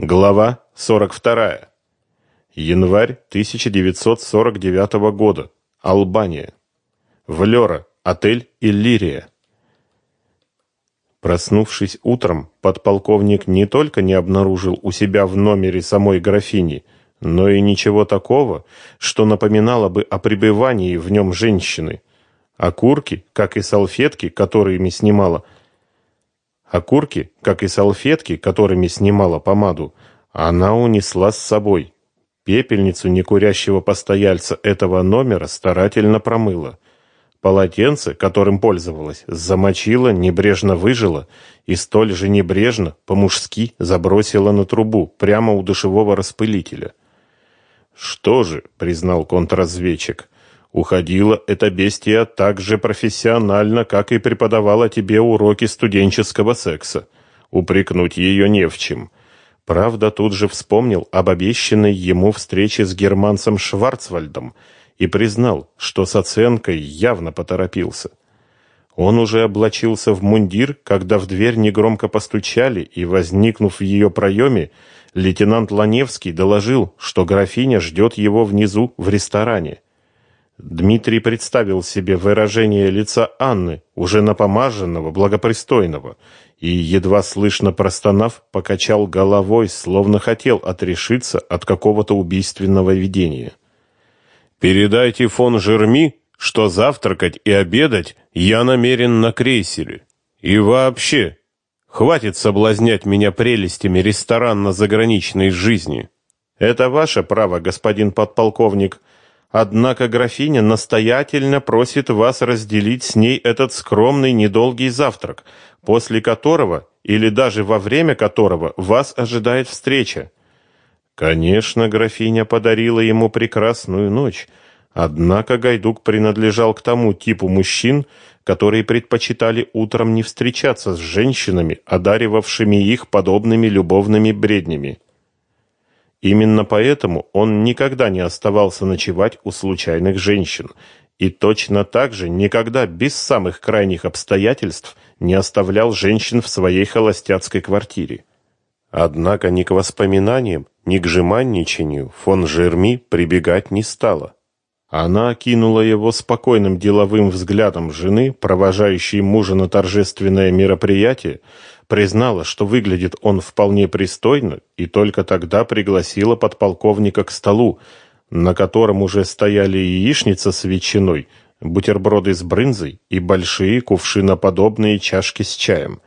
Глава 42. Январь 1949 года. Албания. Влёра. Отель Иллирия. Проснувшись утром, подполковник не только не обнаружил у себя в номере самой графини, но и ничего такого, что напоминало бы о пребывании в нем женщины. Окурки, как и салфетки, которыми снимала Окурки, как и салфетки, которыми снимала помаду, она унесла с собой. Пепельницу некурящего постояльца этого номера старательно промыла. Полотенце, которым пользовалась, замочила, небрежно выжила и столь же небрежно, по-мужски, забросила на трубу, прямо у душевого распылителя. «Что же», — признал контрразведчик, — Уходила эта бестия так же профессионально, как и преподавала тебе уроки студенческого секса. Упрекнуть ее не в чем. Правда, тут же вспомнил об обещанной ему встрече с германцем Шварцвальдом и признал, что с оценкой явно поторопился. Он уже облачился в мундир, когда в дверь негромко постучали, и, возникнув в ее проеме, лейтенант Ланевский доложил, что графиня ждет его внизу в ресторане. Дмитрий представил себе выражение лица Анны, уже напомаженного, благопристойного, и, едва слышно простонав, покачал головой, словно хотел отрешиться от какого-то убийственного видения. «Передайте фон Жерми, что завтракать и обедать я намерен на крейсере. И вообще, хватит соблазнять меня прелестями ресторанно-заграничной жизни. Это ваше право, господин подполковник», Однако графиня настоятельно просит вас разделить с ней этот скромный недолгий завтрак, после которого или даже во время которого вас ожидает встреча. Конечно, графиня подарила ему прекрасную ночь, однако Гайдук принадлежал к тому типу мужчин, которые предпочитали утром не встречаться с женщинами, одаривавшими их подобными любовными бреднями. Именно поэтому он никогда не оставался ночевать у случайных женщин и точно так же никогда без самых крайних обстоятельств не оставлял женщин в своей холостяцкой квартире. Однако ни к воспоминаниям, ни к жеманничанию фон Жерми прибегать не стала. Она окинула его спокойным деловым взглядом жены, провожающей мужа на торжественное мероприятие, признала, что выглядит он вполне пристойно, и только тогда пригласила подполковника к столу, на котором уже стояли яичница с ветчиной, бутерброды с брынзой и большие кувшиноподобные чашки с чаем.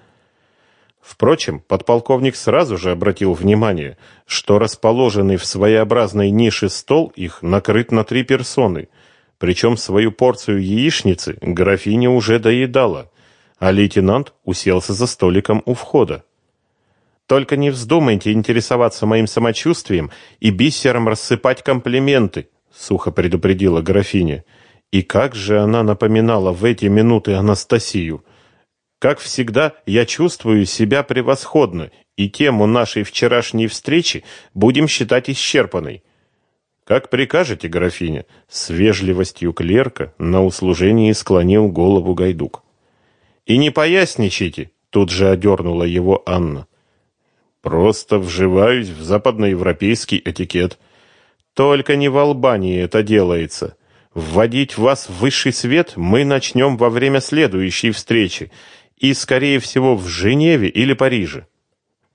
Впрочем, подполковник сразу же обратил внимание, что расположенный в своеобразной нише стол их накрыт на три персоны, причем свою порцию яичницы графиня уже доедала – а лейтенант уселся за столиком у входа. Только не вздумайте интересоваться моим самочувствием и бисером рассыпать комплименты, сухо предупредила графиня. И как же она напоминала в эти минуты Анастасию. Как всегда, я чувствую себя превосходно, и тему нашей вчерашней встречи будем считать исчерпанной. Как прикажете, графиня, с вежливостью клерка на услужении склонил голову Гайдук. И не поясничайте, тут же одернула его Анна. Просто вживаюсь в западноевропейский этикет. Только не в Албании это делается. Вводить вас в высший свет мы начнем во время следующей встречи, и, скорее всего, в Женеве или Париже.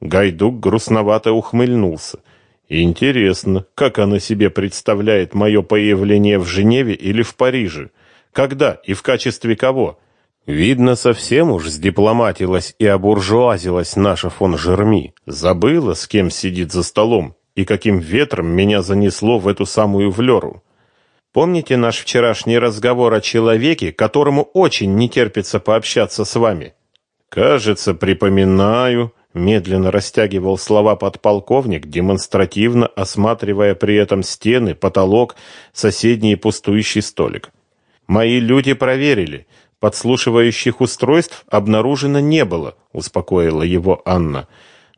Гайдук грустновато ухмыльнулся. Интересно, как она себе представляет мое появление в Женеве или в Париже? Когда и в качестве кого? Видно, совсем уж сдипломатилась и обуржуазилась наша фон Жерми. Забыла, с кем сидит за столом и каким ветром меня занесло в эту самую Влёру. Помните наш вчерашний разговор о человеке, которому очень не терпится пообщаться с вами? Кажется, припоминаю, медленно растягивал слова подполковник, демонстративно осматривая при этом стены, потолок, соседний пустующий столик. Мои люди проверили, Подслушивающих устройств обнаружено не было, успокоила его Анна.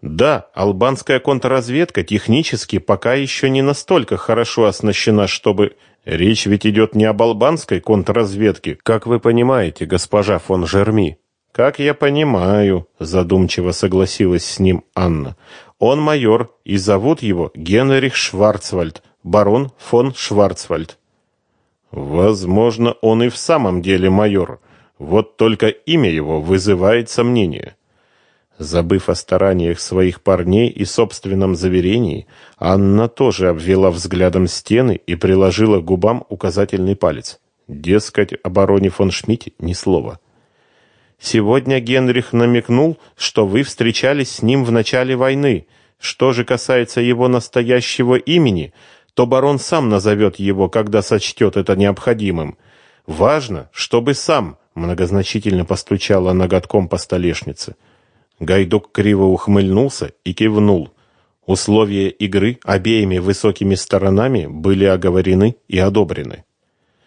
Да, албанская контрразведка технически пока еще не настолько хорошо оснащена, чтобы речь ведь идет не об албанской контрразведке, как вы понимаете, госпожа фон Жерми. Как я понимаю, задумчиво согласилась с ним Анна. Он майор, и зовут его Генрих Шварцвальд, барон фон Шварцвальд. Возможно, он и в самом деле майор. Вот только имя его вызывает сомнения. Забыв о стараниях своих парней и собственном заверении, Анна тоже обвела взглядом стены и приложила к губам указательный палец. Дескать, о бароне фон Шмидте ни слова. Сегодня Генрих намекнул, что вы встречались с ним в начале войны. Что же касается его настоящего имени, то барон сам назовет его, когда сочтет это необходимым. Важно, чтобы сам многозначительно постучала ноготком по столешнице. Гайдук криво ухмыльнулся и кивнул. Условия игры обеими высокими сторонами были оговорены и одобрены.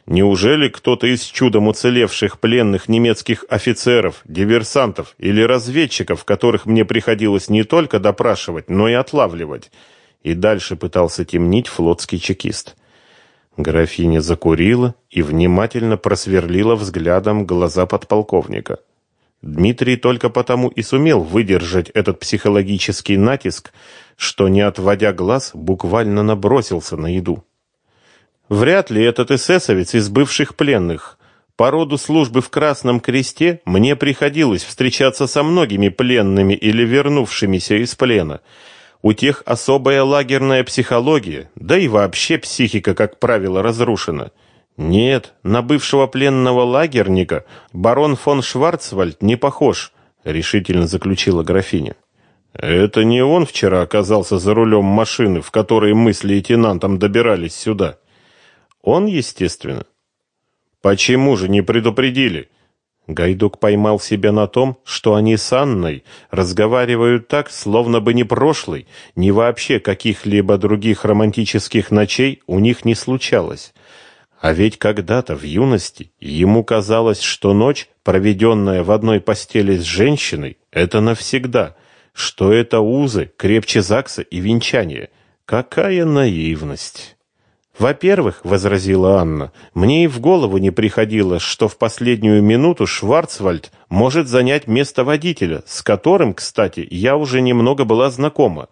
Неужели кто-то из чудом уцелевших пленных немецких офицеров, диверсантов или разведчиков, которых мне приходилось не только допрашивать, но и отлавливать, и дальше пытался темнить флотский чекист? Графиня закурила и внимательно просверлила взглядом глаза подполковника. Дмитрий только потому и сумел выдержать этот психологический натиск, что, не отводя глаз, буквально набросился на еду. Вряд ли этот эсэсовец из бывших пленных. По роду службы в Красном Кресте мне приходилось встречаться со многими пленными или вернувшимися из плена. У тех особая лагерная психология, да и вообще психика, как правило, разрушена. Нет, на бывшего пленного лагерника барон фон Шварцвальд не похож, решительно заключила графиня. Это не он вчера оказался за рулем машины, в которой мы с лейтенантом добирались сюда. Он, естественно. Почему же не предупредили? Гайдук поймал себя на том, что они с Анной разговаривают так, словно бы ни прошлый, ни вообще каких-либо других романтических ночей у них не случалось. А ведь когда-то в юности ему казалось, что ночь, проведенная в одной постели с женщиной, это навсегда, что это узы крепче ЗАГСа и венчания. Какая наивность! Во-первых, возразила Анна, мне и в голову не приходило, что в последнюю минуту Шварцвальд может занять место водителя, с которым, кстати, я уже немного была знакома.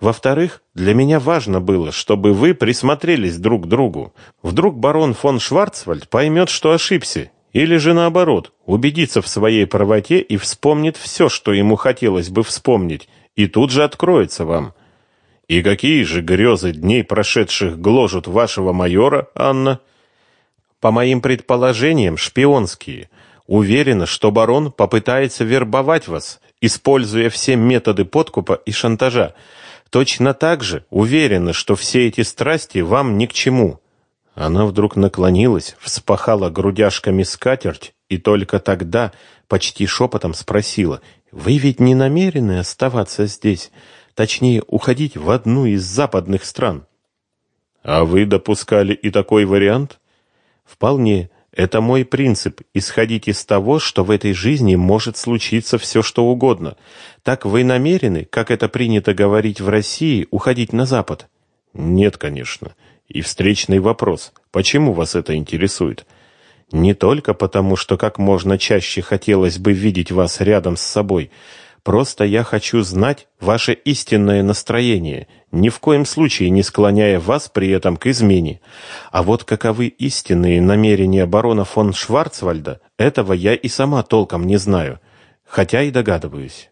Во-вторых, для меня важно было, чтобы вы присмотрелись друг к другу. Вдруг барон фон Шварцвальд поймет, что ошибся, или же наоборот, убедится в своей правоте и вспомнит все, что ему хотелось бы вспомнить, и тут же откроется вам. И какие же грезы дней прошедших гложут вашего майора, Анна? По моим предположениям, шпионские. Уверена, что барон попытается вербовать вас, используя все методы подкупа и шантажа. Точно так же уверена, что все эти страсти вам ни к чему. Она вдруг наклонилась, вспахала грудяшками скатерть и только тогда почти шепотом спросила: "Вы ведь не намерены оставаться здесь?" Точнее, уходить в одну из западных стран. А вы допускали и такой вариант? Вполне. Это мой принцип исходить из того, что в этой жизни может случиться все, что угодно. Так вы намерены, как это принято говорить в России, уходить на запад? Нет, конечно. И встречный вопрос: почему вас это интересует? Не только потому, что как можно чаще хотелось бы видеть вас рядом с собой, Просто я хочу знать ваше истинное настроение, ни в коем случае не склоняя вас при этом к измене. А вот каковы истинные намерения барона фон Шварцвальда, этого я и сама толком не знаю, хотя и догадываюсь.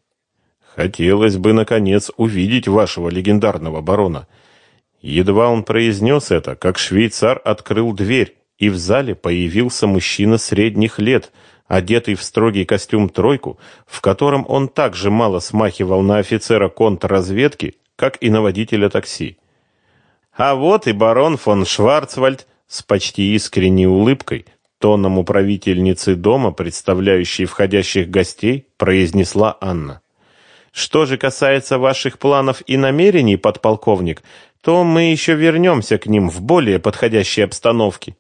Хотелось бы наконец увидеть вашего легендарного барона. Едва он произнес это, как швейцар открыл дверь, и в зале появился мужчина средних лет одетый в строгий костюм тройку, в котором он также мало смахивал на офицера контрразведки, как и на водителя такси. А вот и барон фон Шварцвальд с почти искренней улыбкой, тоном управительницы дома, представляющей входящих гостей, произнесла Анна. Что же касается ваших планов и намерений, подполковник, то мы еще вернемся к ним в более подходящей обстановке.